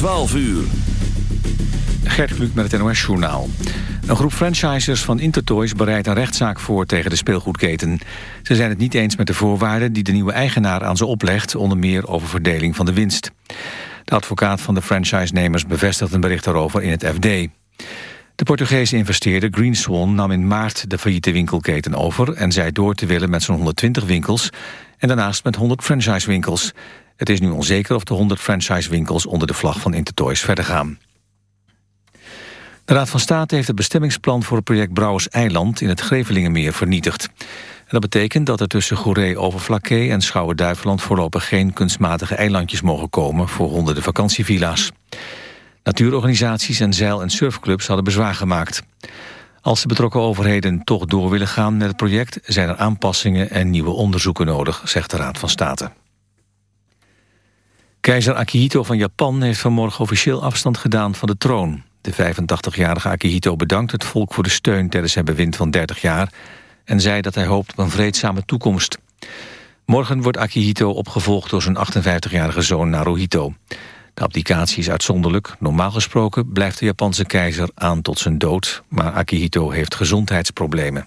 12 uur. Gert Kluk met het NOS-journaal. Een groep franchisers van Intertoys bereidt een rechtszaak voor tegen de speelgoedketen. Ze zijn het niet eens met de voorwaarden die de nieuwe eigenaar aan ze oplegt... onder meer over verdeling van de winst. De advocaat van de franchisenemers bevestigt een bericht daarover in het FD. De Portugese investeerder Green Swan nam in maart de failliete winkelketen over... en zei door te willen met zo'n 120 winkels... en daarnaast met 100 franchisewinkels. Het is nu onzeker of de 100 franchisewinkels onder de vlag van Intertoys verder gaan. De Raad van State heeft het bestemmingsplan voor het project Brouwers Eiland in het Grevelingenmeer vernietigd. Dat betekent dat er tussen Goeree-Overflakkee en Schouwen-Duiveland voorlopig geen kunstmatige eilandjes mogen komen voor honderden vakantievilla's. Natuurorganisaties en zeil- en surfclubs hadden bezwaar gemaakt. Als de betrokken overheden toch door willen gaan met het project... zijn er aanpassingen en nieuwe onderzoeken nodig, zegt de Raad van State. Keizer Akihito van Japan heeft vanmorgen officieel afstand gedaan van de troon. De 85-jarige Akihito bedankt het volk voor de steun tijdens zijn bewind van 30 jaar... en zei dat hij hoopt op een vreedzame toekomst. Morgen wordt Akihito opgevolgd door zijn 58-jarige zoon Naruhito. De abdicatie is uitzonderlijk. Normaal gesproken blijft de Japanse keizer aan tot zijn dood... maar Akihito heeft gezondheidsproblemen.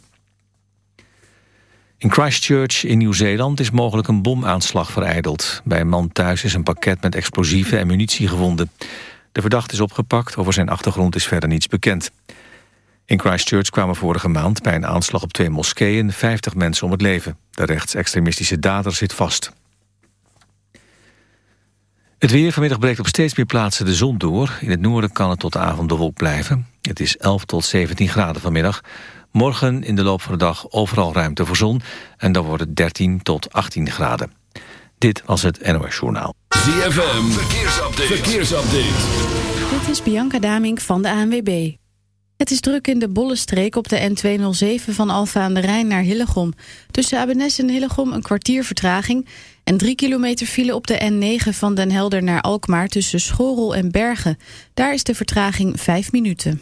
In Christchurch in Nieuw-Zeeland is mogelijk een bomaanslag vereideld. Bij een man thuis is een pakket met explosieven en munitie gevonden. De verdachte is opgepakt, over zijn achtergrond is verder niets bekend. In Christchurch kwamen vorige maand bij een aanslag op twee moskeeën 50 mensen om het leven. De rechtsextremistische dader zit vast. Het weer vanmiddag breekt op steeds meer plaatsen de zon door. In het noorden kan het tot de avond bewolkt blijven. Het is 11 tot 17 graden vanmiddag. Morgen in de loop van de dag overal ruimte voor zon. En dan wordt het 13 tot 18 graden. Dit was het NOS Journaal. ZFM, verkeersupdate. verkeersupdate. Dit is Bianca Damink van de ANWB. Het is druk in de Bollestreek op de N207 van Alfa aan de Rijn naar Hillegom. Tussen Abenes en Hillegom een kwartier vertraging... en drie kilometer file op de N9 van Den Helder naar Alkmaar... tussen Schorel en Bergen. Daar is de vertraging vijf minuten.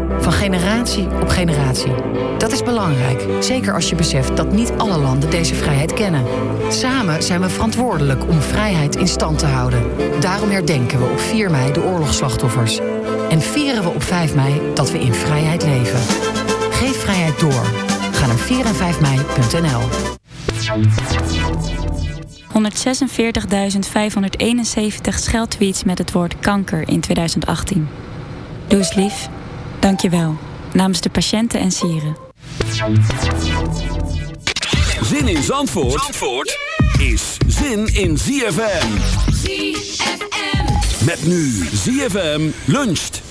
Van generatie op generatie. Dat is belangrijk, zeker als je beseft dat niet alle landen deze vrijheid kennen. Samen zijn we verantwoordelijk om vrijheid in stand te houden. Daarom herdenken we op 4 mei de oorlogsslachtoffers. En vieren we op 5 mei dat we in vrijheid leven. Geef vrijheid door. Ga naar 4 en 5 mei.nl. 146.571 scheldtweets met het woord kanker in 2018. Doe eens lief. Dankjewel. Namens de patiënten en sieren. Zin in Zandvoort, Zandvoort is zin in ZFM. ZFM. Met nu ZFM luncht.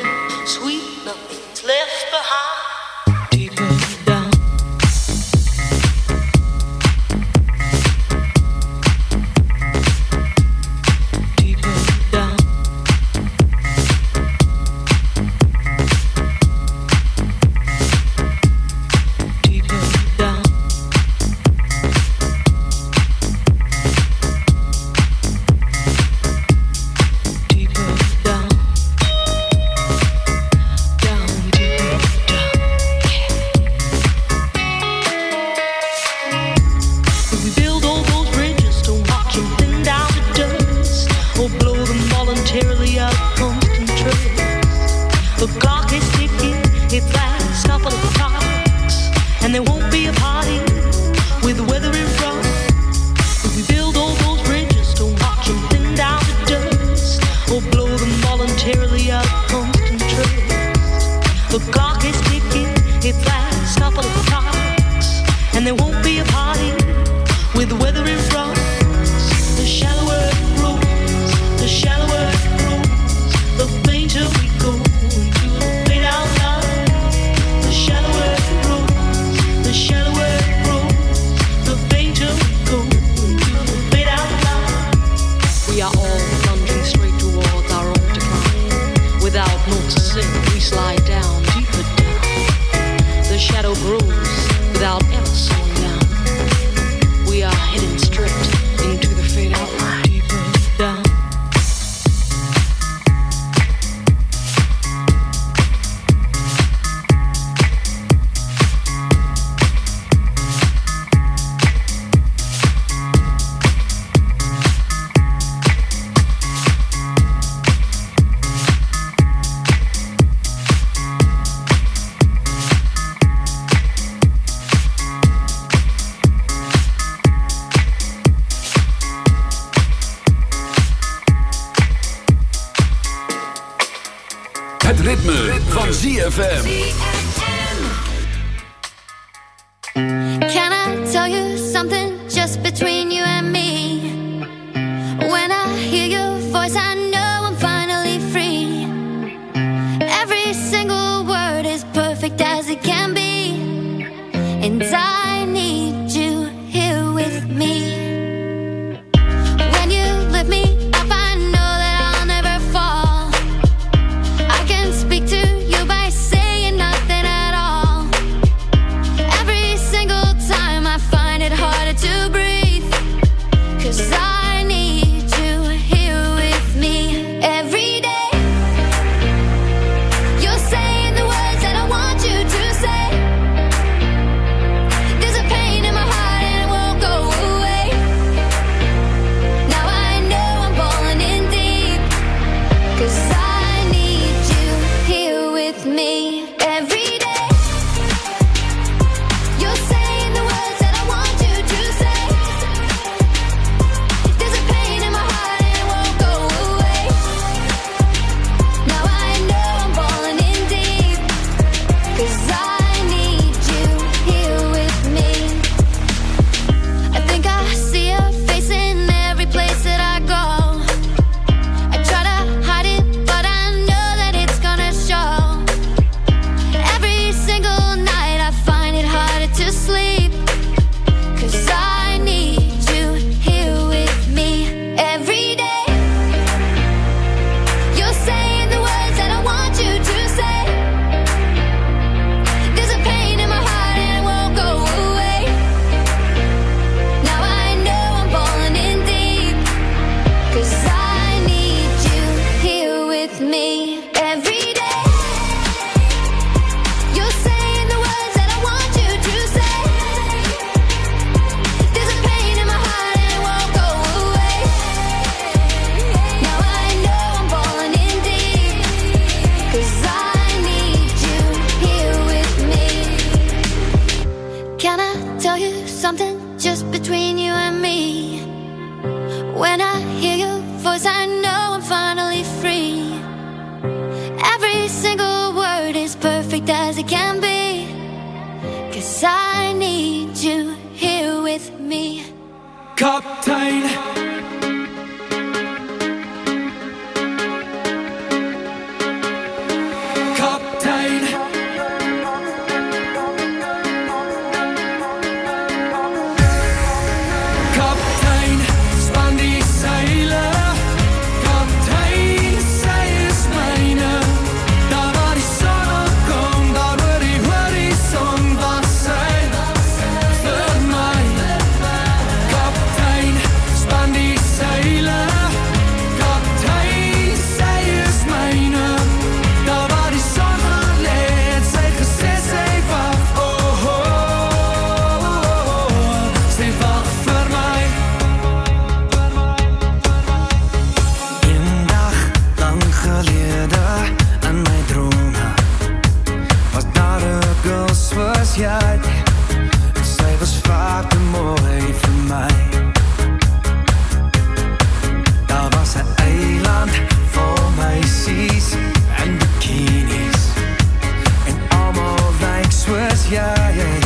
jij.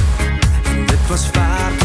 En dit was vaak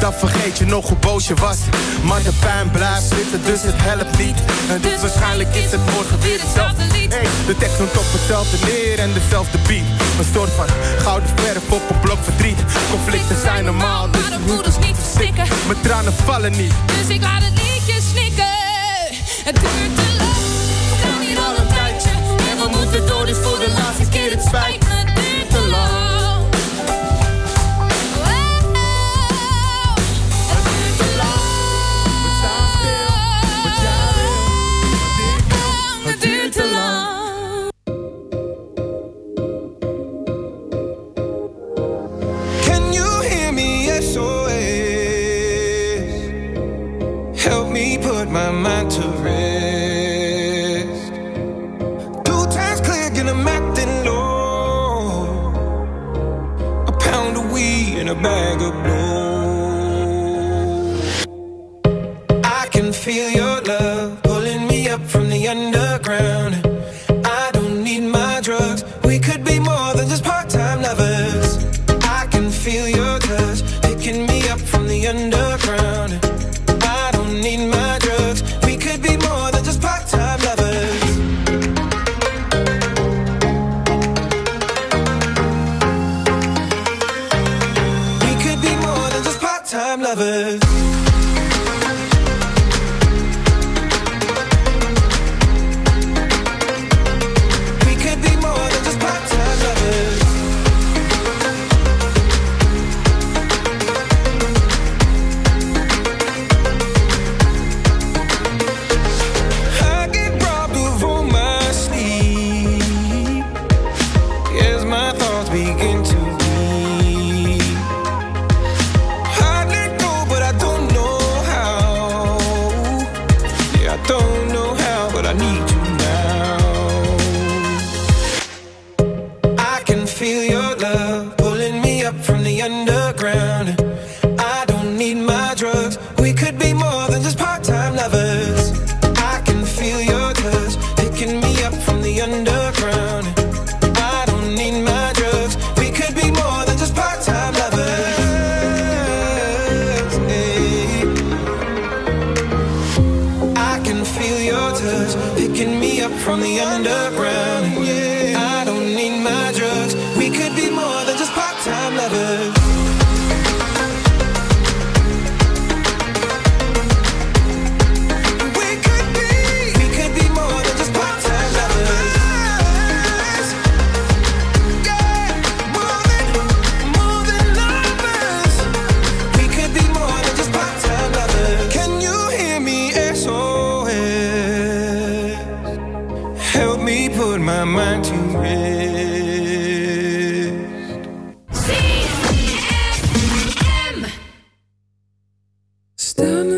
dan vergeet je nog hoe boos je was. Maar de pijn blijft zitten, dus het helpt niet. En dus waarschijnlijk is het morgen weer hetzelfde lied. Hey, de tekst komt op hetzelfde neer en dezelfde beat. Een soort van gouden verf op een blok verdriet. Conflicten zijn normaal, dus Maar de voeders niet verstikken. mijn tranen vallen niet. Dus ik laat het liedje snikken. Het duurt te lang. We staan hier al een tijdje. En we moeten door, dus voor de laatste keer. Het spijt Stand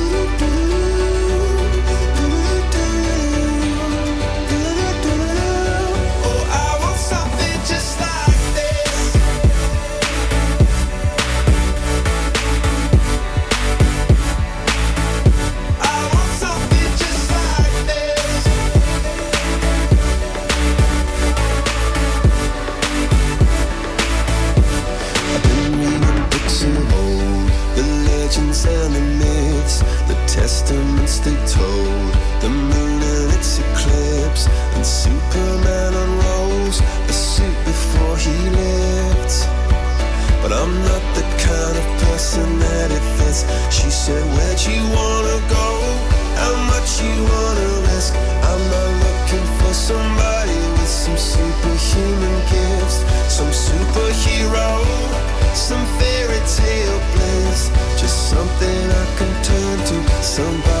Can turn to somebody.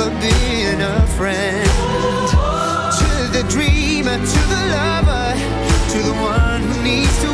A friend. To the dreamer, to the lover, to the one who needs to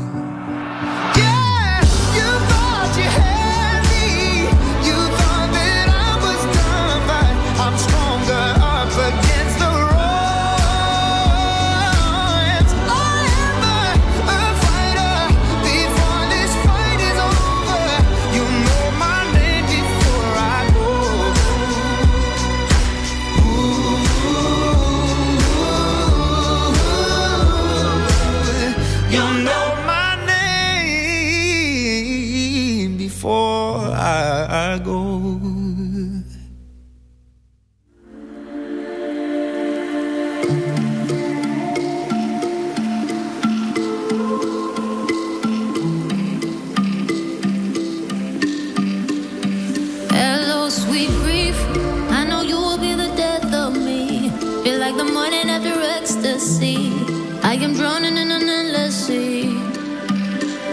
I am drowning in an endless sea.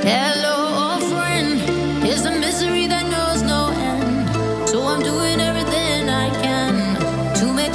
Hello, old friend. A misery that knows no end. So I'm doing everything I can to make